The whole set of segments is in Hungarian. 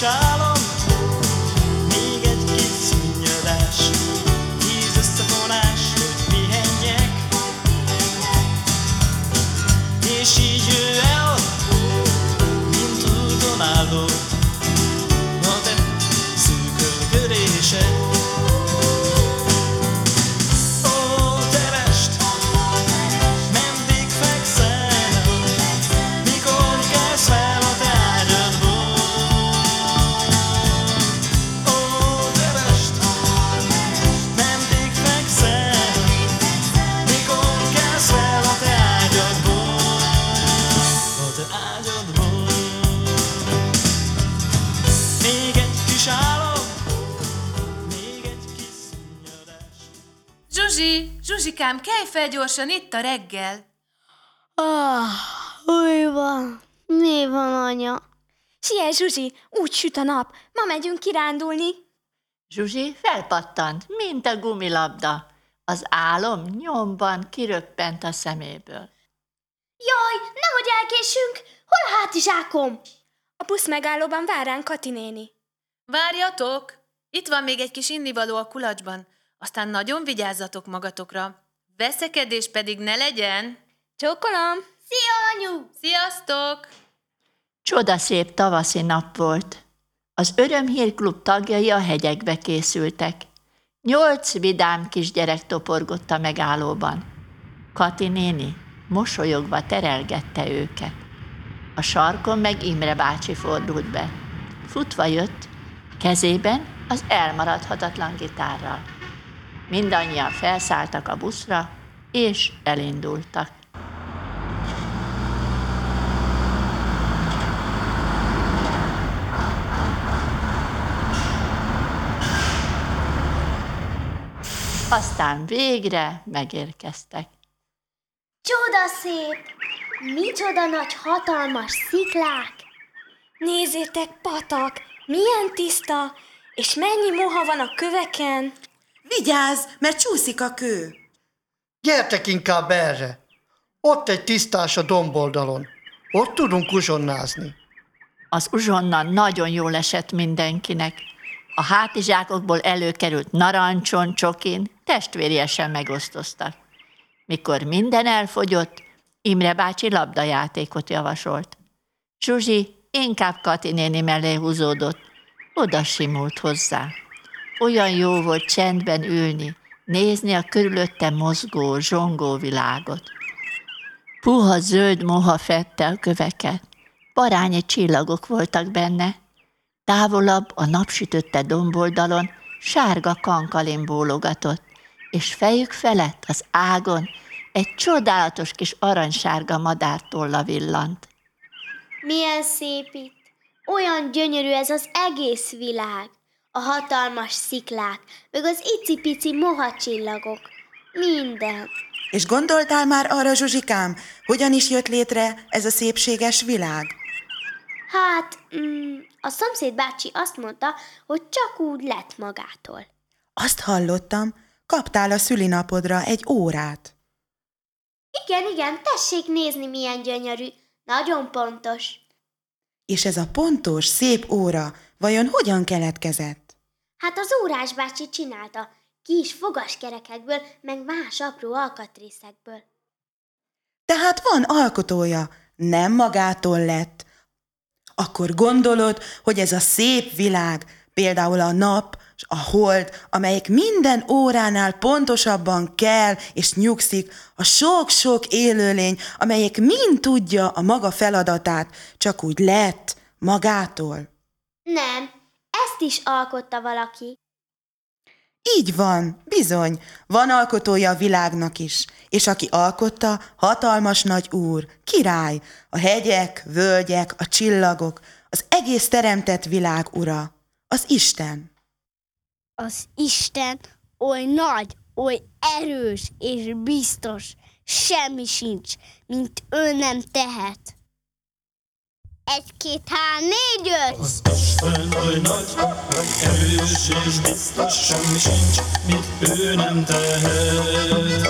šalom. Zsuzsi, Zsuzsikám, kelj fel gyorsan, itt a reggel. Ah, új van. Mi van, anya? Siess, Zsuzsi, úgy süt a nap. Ma megyünk kirándulni. Zsuzsi felpattant, mint a gumilabda. Az álom nyomban kiröppent a szeméből. Jaj, nehogy elkésünk! Hol a hátizsákom? A busz megállóban vár ránk Kati néni. Várjatok! Itt van még egy kis innivaló a kulacsban. Aztán nagyon vigyázzatok magatokra. Veszekedés pedig ne legyen. Csókolom! Szia, anyu! Sziasztok! Csodaszép tavaszi nap volt. Az Örömhírklub tagjai a hegyekbe készültek. Nyolc vidám kisgyerek toporgott a megállóban. Kati néni mosolyogva terelgette őket. A sarkon meg Imre bácsi fordult be. Futva jött, kezében az elmaradhatatlan gitárral. Mindannyian felszálltak a buszra, és elindultak. Aztán végre megérkeztek. Csoda szép! Micsoda nagy, hatalmas sziklák! Nézzétek, patak! Milyen tiszta! És mennyi moha van a köveken! Vigyázz, mert csúszik a kő. Gyertek inkább erre. Ott egy tisztás a domboldalon. Ott tudunk uzsonnázni. Az uzsonna nagyon jól esett mindenkinek. A hátizsákokból előkerült narancson, csokin, testvériesen megosztoztak. Mikor minden elfogyott, Imre bácsi labdajátékot javasolt. Zsuzsi inkább Kati néni mellé húzódott, oda simult hozzá. Olyan jó volt csendben ülni, nézni a körülötte mozgó, zsongó világot. Puha zöld moha fette a köveket, parányi csillagok voltak benne. Távolabb a napsütötte domboldalon sárga kankalin bólogatott, és fejük felett az ágon egy csodálatos kis aranysárga madártolla villant. Milyen szép itt! Olyan gyönyörű ez az egész világ! A hatalmas sziklák, meg az icipici mohacsillagok. Minden. És gondoltál már arra, Zsuzsikám, hogyan is jött létre ez a szépséges világ? Hát, mm, a szomszéd bácsi azt mondta, hogy csak úgy lett magától. Azt hallottam, kaptál a szülinapodra egy órát. Igen, igen, tessék nézni, milyen gyönyörű. Nagyon pontos. És ez a pontos, szép óra vajon hogyan keletkezett? Hát az órás bácsi csinálta, kis fogaskerekekből, meg más apró alkatrészekből. Tehát van alkotója, nem magától lett. Akkor gondolod, hogy ez a szép világ, például a nap, a hold, amelyik minden óránál pontosabban kell és nyugszik, a sok-sok élőlény, amelyik mind tudja a maga feladatát, csak úgy lett magától. Nem, ezt is alkotta valaki. Így van, bizony, van alkotója a világnak is, és aki alkotta, hatalmas nagy úr, király, a hegyek, völgyek, a csillagok, az egész teremtett világ ura, az Isten. Az Isten oly nagy, oly erős és biztos, semmi sincs, mint ő nem tehet. Egy, két, hár, négy, öt! Az Isten oly nagy, hogy erős és biztos, semmi sincs, mit ő nem tehet.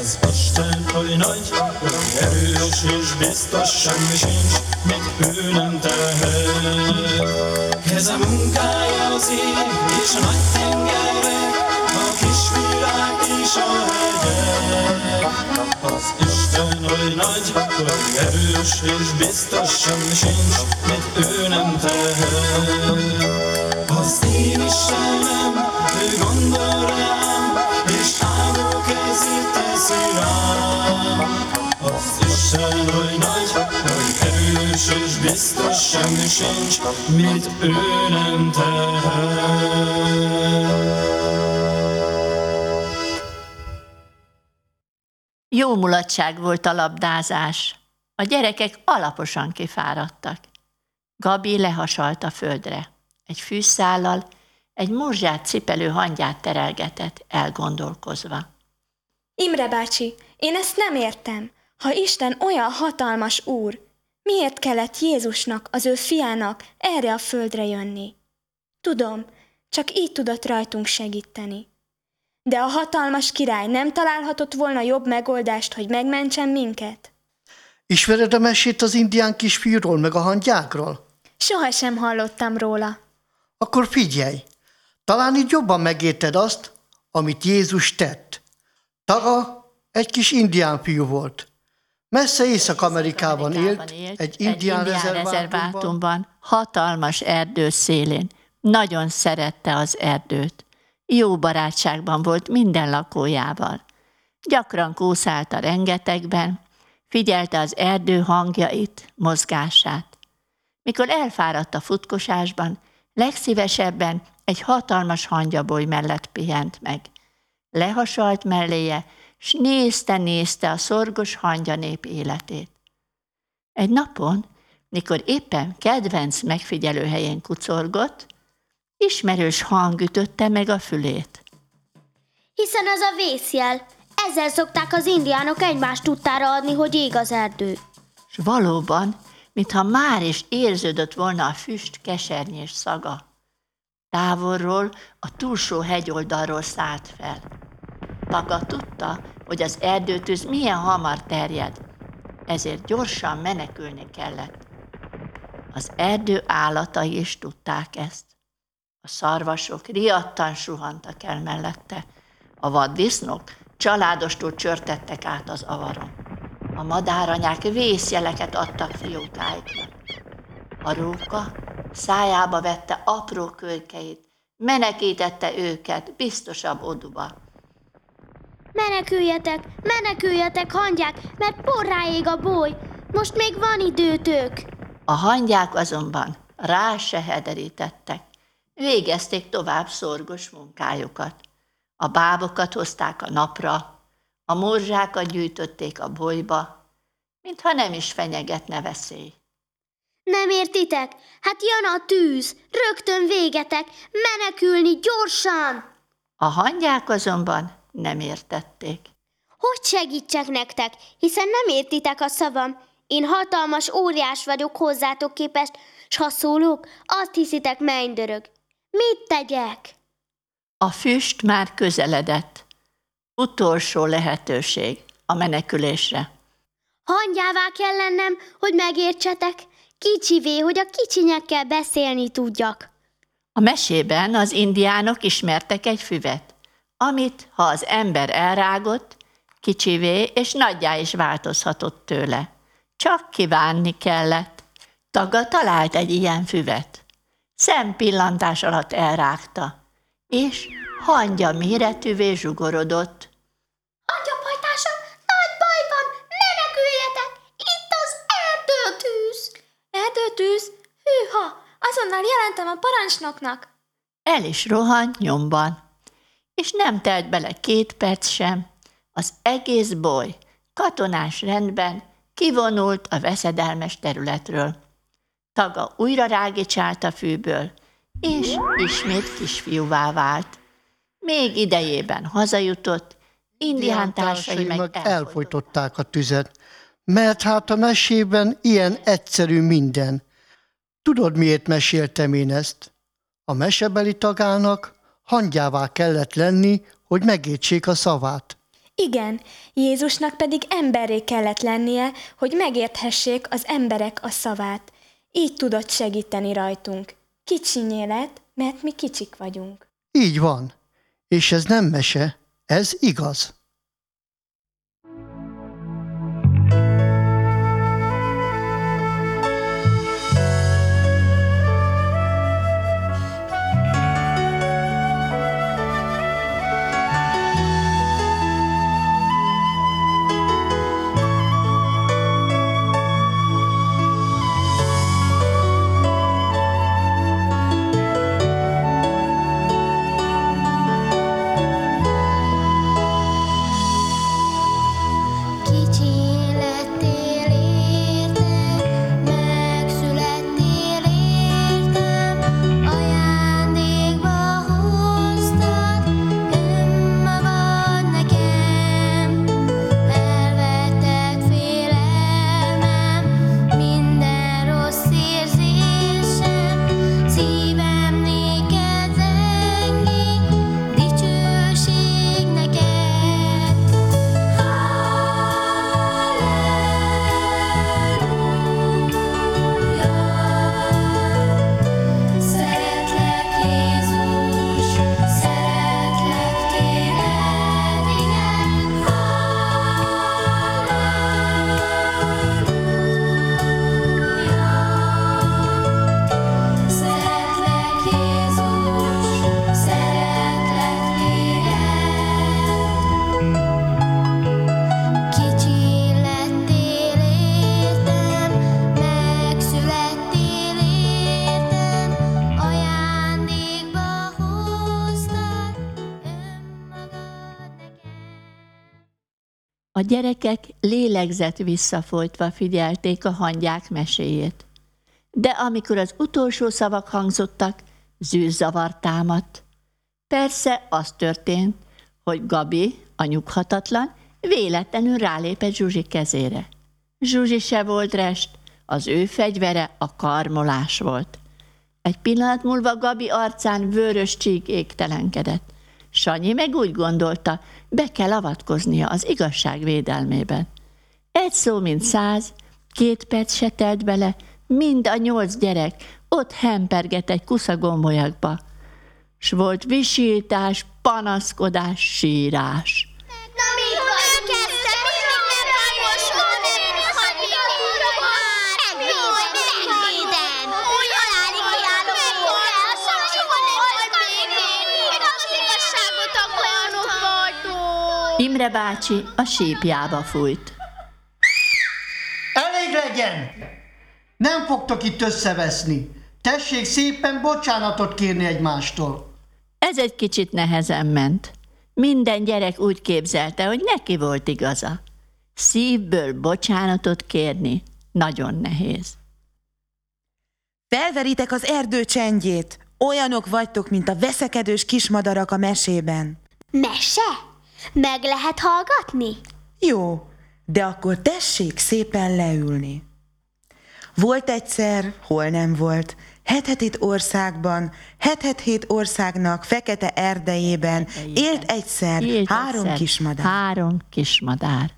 Az Isten oly nagy, hogy erős és biztos, semmi sincs, mit ő nem tehet. Ez a munkája az ég és a nagy tengerek, a kis világ és a hegyek. Az Isten oly nagy, oly erős és biztos semmi sincs, mit ő nem tehet. Az én Istenem, ő gondol rám, és áldó kezét teszi rám. Az Isten oly nagy, oly erős és biztos semmi sincs, mit ő nem tehet. Jó mulatság volt a labdázás. A gyerekek alaposan kifáradtak. Gabi lehasalt a földre. Egy fűszállal egy morzsát cipelő hangyát terelgetett, elgondolkozva. Imre bácsi, én ezt nem értem. Ha Isten olyan hatalmas úr, miért kellett Jézusnak, az ő fiának erre a földre jönni? Tudom, csak így tudott rajtunk segíteni. De a hatalmas király nem találhatott volna jobb megoldást, hogy megmentsen minket? Ismered a mesét az indián kisfiúról, meg a hangyákról? Soha sem hallottam róla. Akkor figyelj, talán így jobban megérted azt, amit Jézus tett. Taga egy kis indián fiú volt. Messze Észak-Amerikában élt, egy indián rezervátumban. rezervátumban, hatalmas erdő szélén. Nagyon szerette az erdőt. Jó barátságban volt minden lakójával. Gyakran kószált a rengetegben, figyelte az erdő hangjait, mozgását. Mikor elfáradt a futkosásban, legszívesebben egy hatalmas hangyaboly mellett pihent meg. Lehasalt melléje, s nézte-nézte a szorgos hangyanép életét. Egy napon, mikor éppen kedvenc megfigyelő helyén kucorgott, ismerős hang ütötte meg a fülét. Hiszen az a vészjel. Ezzel szokták az indiánok egymást tudtára adni, hogy ég az erdő. És valóban, mintha már is érződött volna a füst kesernyés szaga. Távolról, a túlsó hegyoldalról szállt fel. Taga tudta, hogy az erdőtűz milyen hamar terjed, ezért gyorsan menekülni kellett. Az erdő állatai is tudták ezt. A szarvasok riadtan suhantak el mellette. A vaddisznók családostól csörtettek át az avaron. A madáranyák vészjeleket adtak fiókáiknak. A róka szájába vette apró kölykeit, menekítette őket biztosabb oduba. Meneküljetek, meneküljetek, hangyák, mert porrá ég a boly. Most még van időtök. A hangyák azonban rá se hederítettek. Végezték tovább szorgos munkájukat. A bábokat hozták a napra, a morzsákat gyűjtötték a bolyba, mintha nem is fenyegetne veszély. Nem értitek? Hát jön a tűz. Rögtön végetek. Menekülni gyorsan. A hangyák azonban nem értették. Hogy segítsek nektek, hiszen nem értitek a szavam. Én hatalmas óriás vagyok hozzátok képest, s ha szólok, azt hiszitek mennydörög. Mit tegyek? A füst már közeledett. Utolsó lehetőség a menekülésre. Hangyává kell lennem, hogy megértsetek. Kicsivé, hogy a kicsinyekkel beszélni tudjak. A mesében az indiánok ismertek egy füvet, amit, ha az ember elrágott, kicsivé és nagyjá is változhatott tőle. Csak kívánni kellett. Taga talált egy ilyen füvet. Szempillantás alatt elrágta, és hangya méretűvé zsugorodott. Angyapajtások, nagy baj van, meneküljetek! Itt az erdőtűz! Erdőtűz? Hűha! Azonnal jelentem a parancsnoknak. El is rohant nyomban, és nem telt bele két perc sem, az egész boly katonás rendben kivonult a veszedelmes területről. Taga újra rágicsált a fűből, és ismét kisfiúvá vált. Még idejében hazajutott, indián társai meg elfolytották. elfolytották a tüzet, mert hát a mesében ilyen egyszerű minden. Tudod, miért meséltem én ezt? A mesebeli tagának hangyává kellett lenni, hogy megértsék a szavát. Igen, Jézusnak pedig emberré kellett lennie, hogy megérthessék az emberek a szavát. Így tudott segíteni rajtunk. Kicsinyélet, mert mi kicsik vagyunk. Így van. És ez nem mese, ez igaz. Gyerekek lélegzet visszafolytva figyelték a hangyák meséjét. De amikor az utolsó szavak hangzottak, zűrzavar támadt. Persze az történt, hogy Gabi, a nyughatatlan, véletlenül rálépett Zsuzsi kezére. Zsuzsi se volt rest, az ő fegyvere a karmolás volt. Egy pillanat múlva Gabi arcán vörös csík égtelenkedett. Sanyi meg úgy gondolta, be kell avatkoznia az igazság védelmében. Egy szó, mint száz, két perc se telt bele, mind a nyolc gyerek ott hemperget egy kuszagombolyakba. S volt visítás, panaszkodás, sírás. Na mi Imre bácsi a sípjába fújt. Elég legyen! Nem fogtok itt összeveszni. Tessék szépen bocsánatot kérni egymástól. Ez egy kicsit nehezen ment. Minden gyerek úgy képzelte, hogy neki volt igaza. Szívből bocsánatot kérni nagyon nehéz. Felveritek az erdő csendjét. Olyanok vagytok, mint a veszekedős kismadarak a mesében. Mese? Meg lehet hallgatni? Jó, de akkor tessék szépen leülni. Volt egyszer, hol nem volt, hethetét országban, hethetét országnak fekete erdejében élt egyszer Élt három egyszer kismadár. Három kismadár.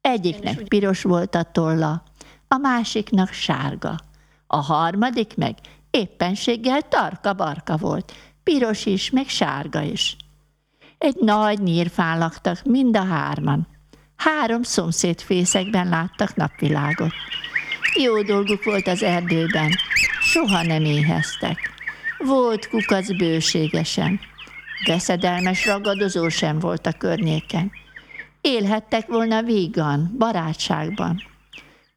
Egyiknek piros volt a tolla, a másiknak sárga. A harmadik meg éppenséggel tarka-barka volt, piros is, meg sárga is. Egy nagy nyírfán laktak mind a hárman. Három szomszéd fészekben láttak napvilágot. Jó dolguk volt az erdőben, soha nem éheztek. Volt kukac bőségesen. Veszedelmes ragadozó sem volt a környéken. Élhettek volna vígan, barátságban.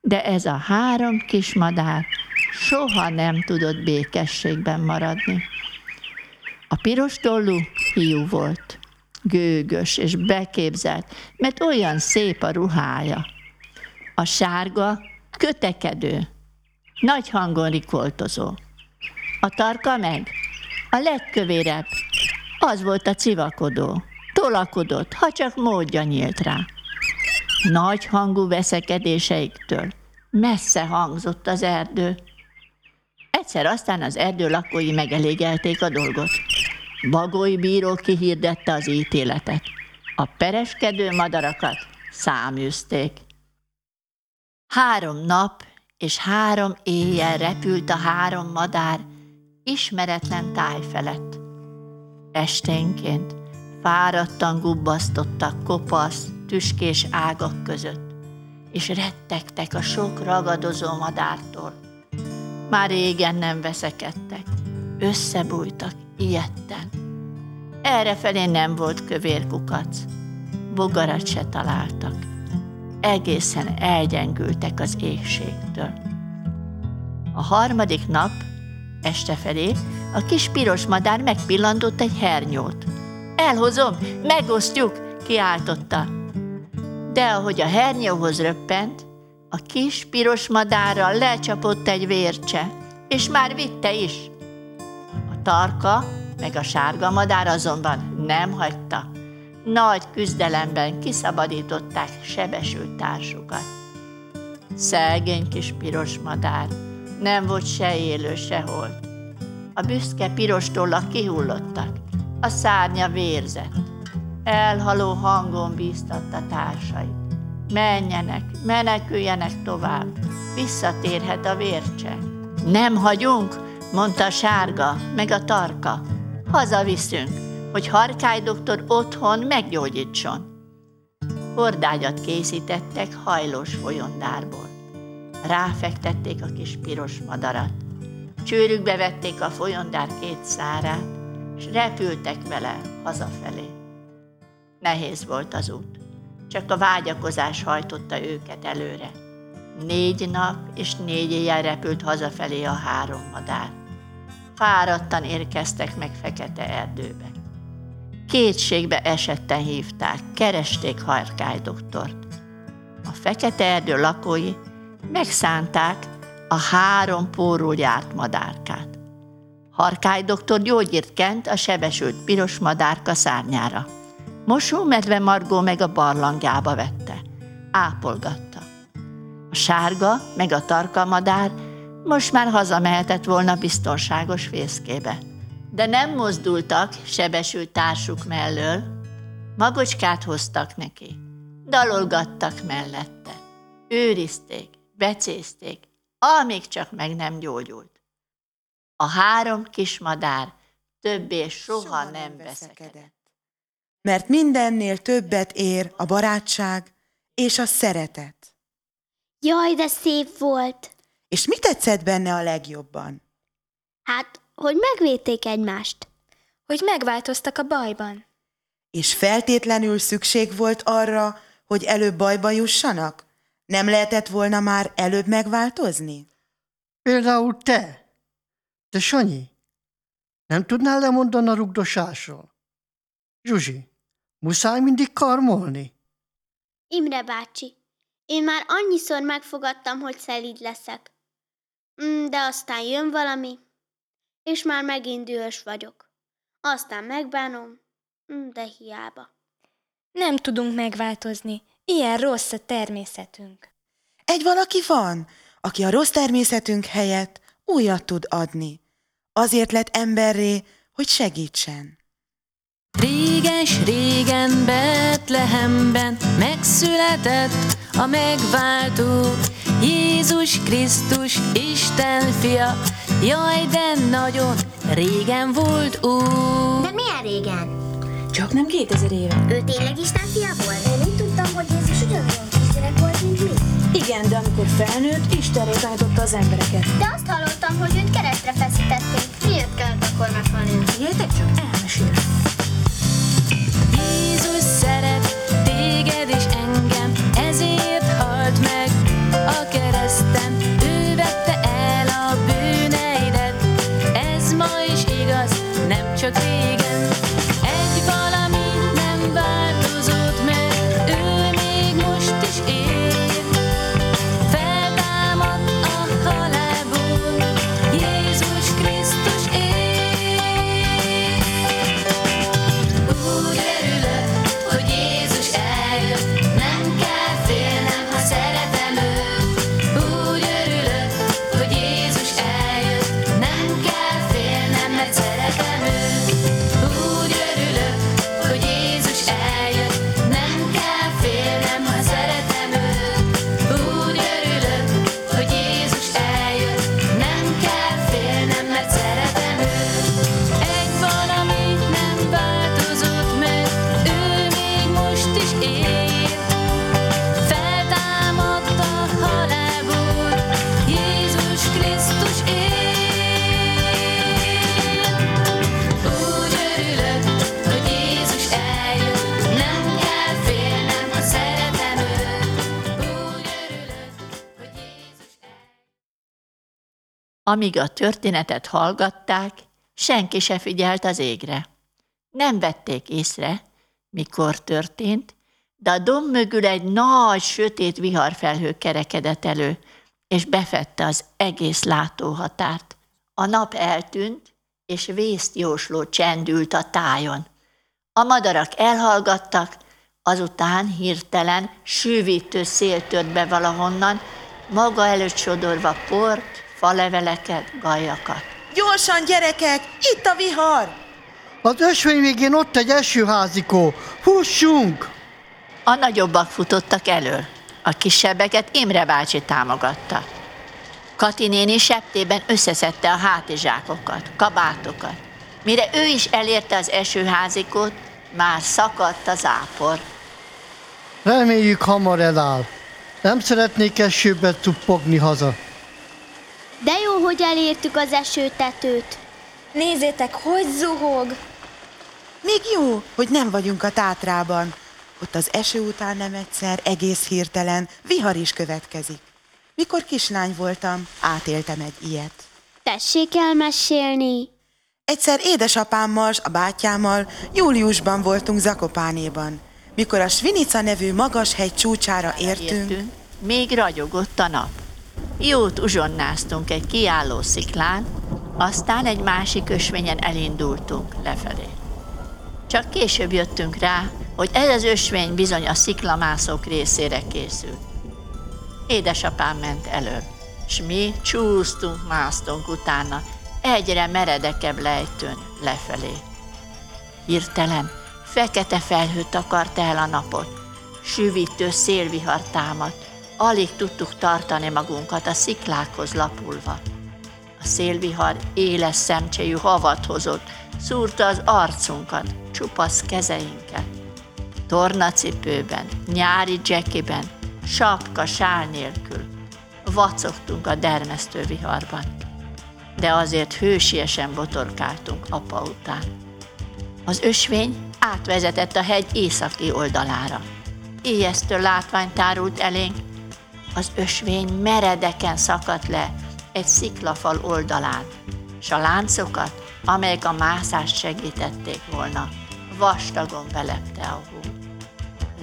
De ez a három kis madár soha nem tudott békességben maradni. A piros tollú hiú volt, gőgös és beképzelt, mert olyan szép a ruhája. A sárga kötekedő, nagy hangon rikoltozó. A tarka meg, a legkövérebb, az volt a civakodó. Tolakodott, ha csak módja nyílt rá. Nagy hangú veszekedéseiktől messze hangzott az erdő. Egyszer aztán az erdő lakói megelégelték a dolgot. Bagoly bíró kihirdette az ítéletet. A pereskedő madarakat száműzték. Három nap és három éjjel repült a három madár, ismeretlen táj felett. Esténként fáradtan gubbasztottak kopasz, tüskés ágak között, és rettegtek a sok ragadozó madártól. Már régen nem veszekedtek, összebújtak ilyetten. Errefelé nem volt kövér kukac, bogarat se találtak. Egészen elgyengültek az éhségtől. A harmadik nap, este felé, a kis piros madár megpillantott egy hernyót. Elhozom, megosztjuk, kiáltotta. De ahogy a hernyóhoz röppent, a kis piros madárral lecsapott egy vércse, és már vitte is. Tarka meg a sárga madár azonban nem hagyta. Nagy küzdelemben kiszabadították sebesült társukat. Szegény kis piros madár, nem volt se élő, se holt. A büszke piros tollak kihullottak, a szárnya vérzett. Elhaló hangon bíztatta társait. Menjenek, meneküljenek tovább, visszatérhet a vércse. Nem hagyunk, mondta a sárga, meg a tarka. Hazaviszünk, hogy Harkály doktor otthon meggyógyítson. Hordágyat készítettek hajlós folyondárból. Ráfektették a kis piros madarat. Csőrükbe vették a folyondár két szárát, és repültek vele hazafelé. Nehéz volt az út, csak a vágyakozás hajtotta őket előre. Négy nap és négy éjjel repült hazafelé a három madár. Fáradtan érkeztek meg fekete erdőbe. Kétségbe esetten hívták, keresték Harkály doktort. A fekete erdő lakói megszánták a három pórul járt madárkát. Harkály doktor gyógyírt kent a sebesült piros madárka szárnyára. Mosómedve Margó meg a barlangjába vette. Ápolgatta. A sárga meg a tarka madár most már hazamehetett volna biztonságos fészkébe. De nem mozdultak sebesült társuk mellől, magocskát hoztak neki, dalolgattak mellette, őrizték, becézték, amíg csak meg nem gyógyult. A három kis madár többé soha, soha nem veszekedett. Mert mindennél többet ér a barátság és a szeretet. Jaj, de szép volt! És mi tetszett benne a legjobban? Hát, hogy megvédték egymást. Hogy megváltoztak a bajban. És feltétlenül szükség volt arra, hogy előbb bajba jussanak? Nem lehetett volna már előbb megváltozni? Például te. Te Sanyi, nem tudnál lemondani a rugdosásról? Zsuzsi, muszáj mindig karmolni? Imre bácsi, én már annyiszor megfogadtam, hogy szelíd leszek. Mm, De aztán jön valami, és már megint dühös vagyok. Aztán megbánom, mm, de hiába. Nem tudunk megváltozni. Ilyen rossz a természetünk. Egy valaki van, aki a rossz természetünk helyett újat tud adni. Azért lett emberré, hogy segítsen. Réges régen Betlehemben megszületett a megváltó, Jézus Krisztus, Isten fia, jaj, de nagyon régen volt ú. De milyen régen? Csak nem 2000 éve. Ő tényleg Isten fia volt? Én úgy tudtam, hogy Jézus ugyanolyan kisgyerek volt, mint mi. Igen, de amikor felnőtt, Istenre tanította az embereket. De azt hallottam, hogy őt keresztre feszítették. Miért kellett akkor meghalni? Figyeljetek csak, elmesélem. Jézus szeret téged és Amíg a történetet hallgatták, senki se figyelt az égre. Nem vették észre, mikor történt, de a domb mögül egy nagy, sötét viharfelhő kerekedett elő, és befette az egész látóhatárt. A nap eltűnt, és vészt jósló csendült a tájon. A madarak elhallgattak, azután hirtelen sűvítő szél tört be valahonnan, maga előtt sodorva port, faleveleket, gajakat. Gyorsan, gyerekek! Itt a vihar! Az ösvény végén ott egy esőházikó. Fussunk! A nagyobbak futottak elől, a kisebbeket Imre bácsi támogatta. Kati néni septében összeszedte a hátizsákokat, kabátokat. Mire ő is elérte az esőházikót, már szakadt az ápor. Reméljük hamar eláll. Nem szeretnék esőbe tuppogni haza. Hogy elértük az esőtetőt. Nézzétek, hogy zuhog! Még jó, hogy nem vagyunk a tátrában. Ott az eső után nem egyszer, egész hirtelen, vihar is következik. Mikor kislány voltam, átéltem egy ilyet. Tessék elmesélni. Egyszer édesapámmal, a bátyámmal júliusban voltunk Zakopánéban. Mikor a Svinica nevű magas hegy csúcsára értünk, Értünk, még ragyogott a nap. Jót uzsonnáztunk egy kiálló sziklán, aztán egy másik ösvényen elindultunk lefelé. Csak később jöttünk rá, hogy ez az ösvény bizony a sziklamászók részére készült. Édesapám ment elől, s mi csúsztunk, másztunk utána, egyre meredekebb lejtőn lefelé. Hirtelen fekete felhő takarta el a napot, süvítő szélvihar támadt, alig tudtuk tartani magunkat a sziklákhoz lapulva. A szélvihar éles szemcséjű havat hozott, szúrta az arcunkat, csupasz kezeinket. Tornacipőben, nyári dzsekiben, sapka, sál nélkül. Vacogtunk a dermesztő viharban. De azért hősiesen botorkáltunk apa után. Az ösvény átvezetett a hegy északi oldalára. Ijesztő látvány tárult elénk, az ösvény meredeken szakadt le egy sziklafal oldalán, s a láncokat, amelyek a mászást segítették volna, vastagon belepte a hó.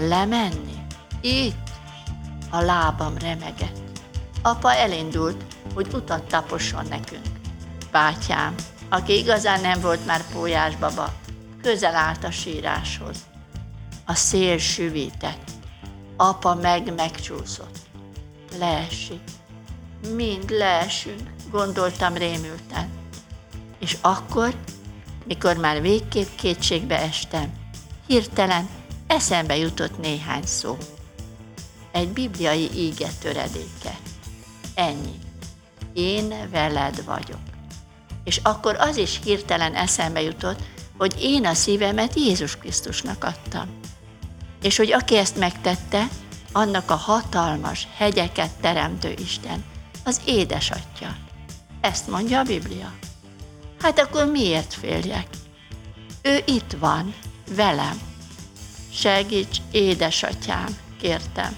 Lemenni? Itt? A lábam remegett. Apa elindult, hogy utat taposson nekünk. Bátyám, aki igazán nem volt már pólyás baba, közel állt a síráshoz. A szél süvített. Apa meg megcsúszott. Leesik. Mind leesünk, gondoltam rémülten. És akkor, mikor már végképp kétségbe estem, hirtelen eszembe jutott néhány szó. Egy bibliai íge töredéke. Ennyi. Én veled vagyok. És akkor az is hirtelen eszembe jutott, hogy én a szívemet Jézus Krisztusnak adtam. És hogy aki ezt megtette, annak a hatalmas hegyeket teremtő Isten, az édesatya. Ezt mondja a Biblia. Hát akkor miért féljek? Ő itt van, velem. Segíts, édesatyám, kértem.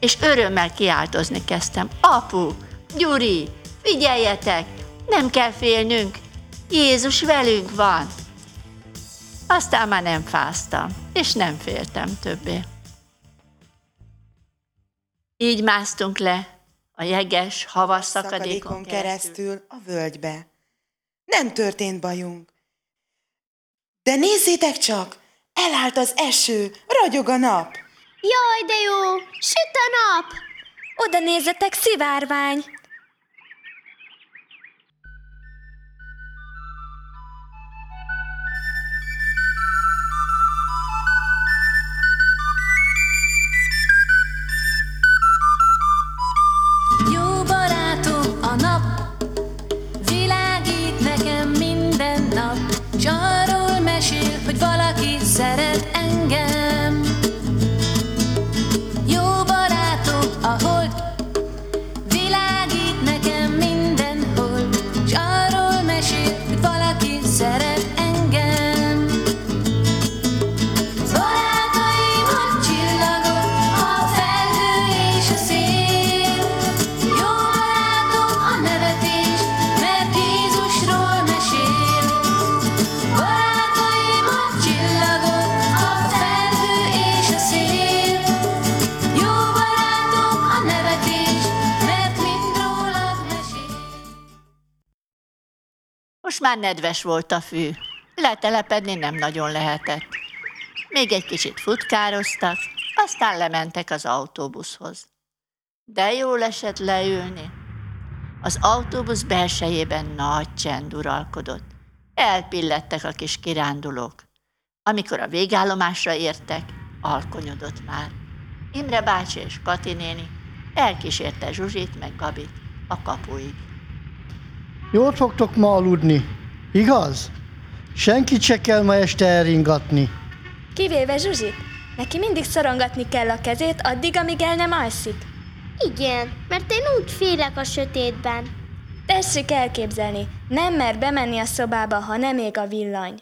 És örömmel kiáltozni kezdtem. Apu, Gyuri, figyeljetek, nem kell félnünk, Jézus velünk van. Aztán már nem fáztam, és nem féltem többé. Így másztunk le a jeges, havas szakadékon keresztül. keresztül a völgybe. Nem történt bajunk. De nézzétek csak, elállt az eső, ragyog a nap. Jaj, de jó! Süt a nap! Oda nézzetek, szivárvány! Valaki szeret engem. Már nedves volt a fű. Letelepedni nem nagyon lehetett. Még egy kicsit futkároztak, aztán lementek az autóbuszhoz. De jól esett leülni. Az autóbusz belsejében nagy csend uralkodott. Elpillettek a kis kirándulók. Amikor a végállomásra értek, alkonyodott már. Imre bácsi és Kati néni elkísérte Zsuzsit meg Gabit a kapuig. Jól fogtok ma aludni, igaz? Senkit se kell ma este elringatni. Kivéve Zsuzsit. Neki mindig szorongatni kell a kezét addig, amíg el nem alszik. Igen, mert én úgy félek a sötétben. Tessék elképzelni, nem mer bemenni a szobába, ha nem ég a villany.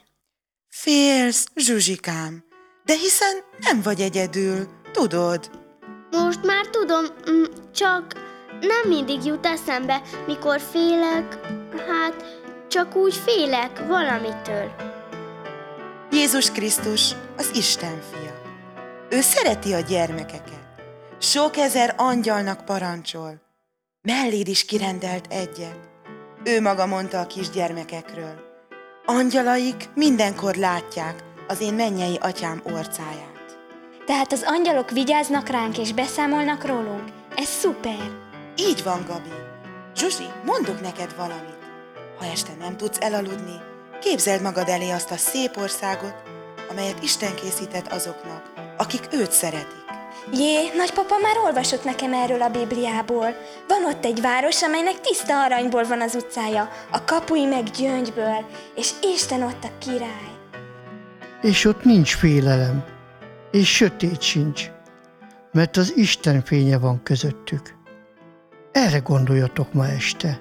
Félsz, Zsuzsikám, de hiszen nem vagy egyedül, tudod. Most már tudom, mm, csak nem mindig jut eszembe, mikor félek, hát csak úgy félek valamitől. Jézus Krisztus az Isten fia. Ő szereti a gyermekeket. Sok ezer angyalnak parancsol. Melléd is kirendelt egyet. Ő maga mondta a kisgyermekekről. Angyalaik mindenkor látják az én mennyei atyám orcáját. Tehát az angyalok vigyáznak ránk és beszámolnak rólunk. Ez szuper! Így van, Gabi. Zsuzsi, mondok neked valamit. Ha este nem tudsz elaludni, képzeld magad elé azt a szép országot, amelyet Isten készített azoknak, akik őt szeretik. Jé, nagypapa már olvasott nekem erről a Bibliából. Van ott egy város, amelynek tiszta aranyból van az utcája, a kapui meg gyöngyből, és Isten ott a király. És ott nincs félelem, és sötét sincs, mert az Isten fénye van közöttük. Erre gondoljatok ma este.